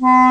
Bye.